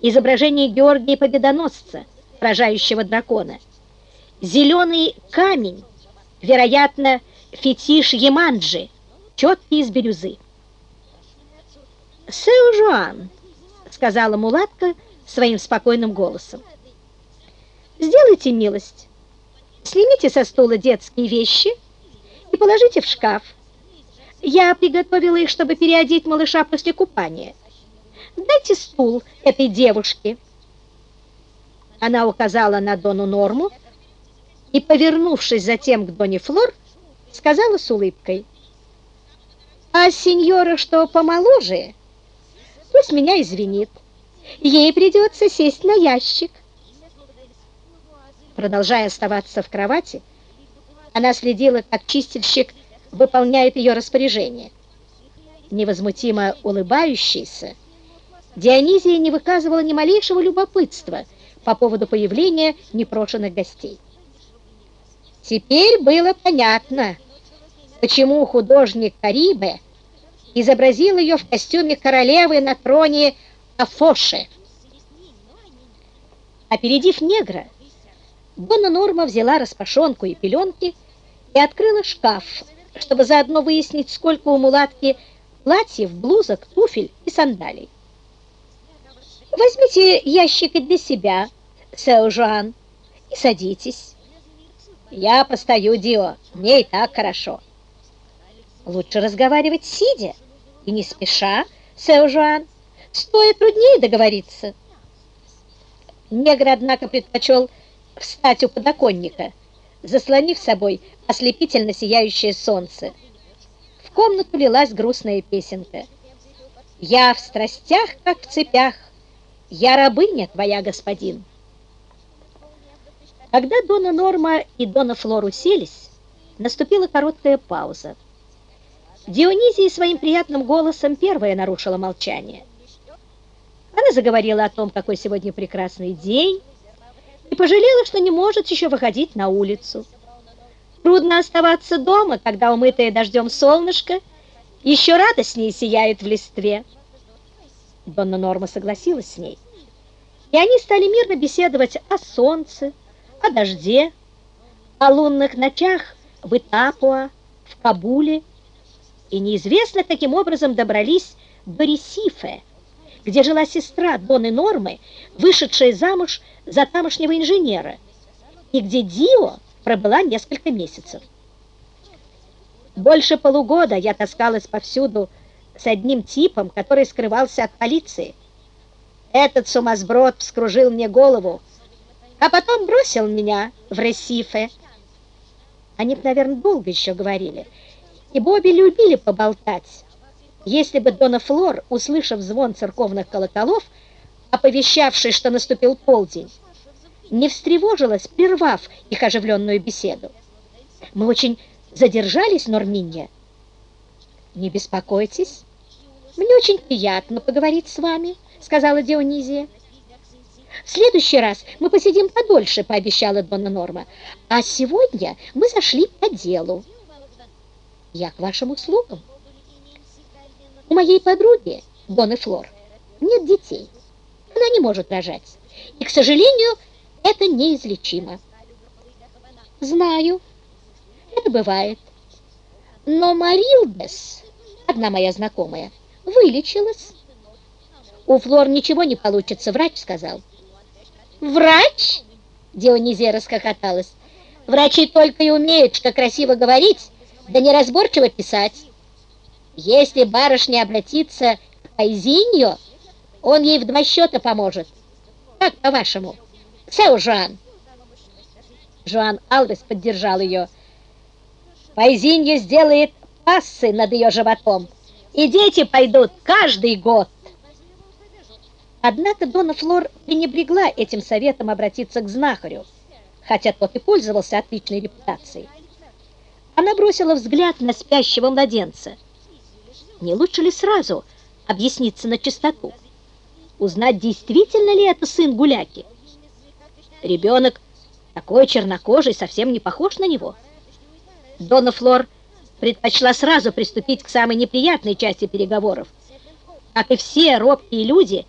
изображение Георгия Победоносца, поражающего дракона. Зеленый камень, вероятно, фетиш Еманджи, четкий из бирюзы. «Сеу-Жуан», — сказала мулатка своим спокойным голосом, — «сделайте милость, снимите со стула детские вещи и положите в шкаф. Я приготовила их, чтобы переодеть малыша после купания. Дайте стул этой девушке». Она указала на Дону Норму и, повернувшись затем к Доне Флор, сказала с улыбкой, «А сеньора, что помоложе, пусть меня извинит. Ей придется сесть на ящик». Продолжая оставаться в кровати, она следила, как чистильщик выполняет ее распоряжение. Невозмутимо улыбающийся, Дионизия не выказывала ни малейшего любопытства по поводу появления непрошенных гостей. Теперь было понятно, почему художник Карибе изобразил ее в костюме королевы на троне Афоши. Опередив негра, Дона Норма взяла распашонку и пеленки и открыла шкаф, чтобы заодно выяснить, сколько у мулатки платьев, блузок, туфель и сандалий. «Возьмите ящик и для себя, Сео-Жуан, и садитесь». Я постою, Дио, мне и так хорошо. Лучше разговаривать сидя и не спеша, Сео-Жуан. Стоит труднее договориться. Негр, однако, предпочел встать у подоконника, заслонив собой ослепительно сияющее солнце. В комнату лилась грустная песенка. «Я в страстях, как в цепях, я рабыня твоя, господин». Когда Дона Норма и Дона Флор уселись, наступила короткая пауза. Дионизия своим приятным голосом первая нарушила молчание. Она заговорила о том, какой сегодня прекрасный день, и пожалела, что не может еще выходить на улицу. Трудно оставаться дома, когда умытое дождем солнышко еще радостнее сияет в листве. Донна Норма согласилась с ней, и они стали мирно беседовать о солнце, о дожде, о лунных ночах в Итапуа, в Кабуле, и неизвестно, каким образом добрались до Ресифе, где жила сестра Доны Нормы, вышедшая замуж за тамошнего инженера, и где Дио пробыла несколько месяцев. Больше полугода я таскалась повсюду с одним типом, который скрывался от полиции. Этот сумасброд вскружил мне голову, а потом бросил меня в Ресифе. Они бы, наверное, долго еще говорили, и Бобби любили поболтать. Если бы Дона Флор, услышав звон церковных колоколов, оповещавший, что наступил полдень, не встревожилась, прервав их оживленную беседу. Мы очень задержались, Норминья. Не беспокойтесь, мне очень приятно поговорить с вами, сказала Дионизия. В следующий раз мы посидим подольше, пообещала Донна Норма. А сегодня мы зашли по делу. Я к вашим услугам. У моей подруги, Донны Флор, нет детей. Она не может рожать. И, к сожалению, это неизлечимо. Знаю, это бывает. Но Марилбес, одна моя знакомая, вылечилась. У Флор ничего не получится, врач сказал. «Врач?» Дионизия расхохоталась. «Врачи только и умеют, что красиво говорить, да неразборчиво писать. Если барышня обратится к Пайзиньо, он ей в два счета поможет. Как по-вашему? Сеу Жуан!» Жуан Алвес поддержал ее. «Пайзиньо сделает пассы над ее животом, и дети пойдут каждый год». Однако Дона Флор пренебрегла этим советом обратиться к знахарю, хотя тот и пользовался отличной репутацией. Она бросила взгляд на спящего младенца. Не лучше ли сразу объясниться на чистоту? Узнать, действительно ли это сын Гуляки? Ребенок такой чернокожий, совсем не похож на него. Дона Флор предпочла сразу приступить к самой неприятной части переговоров. Как и все робкие люди,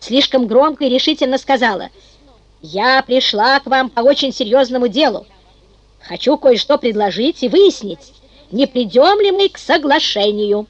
слишком громко и решительно сказала, «Я пришла к вам по очень серьезному делу. Хочу кое-что предложить и выяснить, не придем ли мы к соглашению».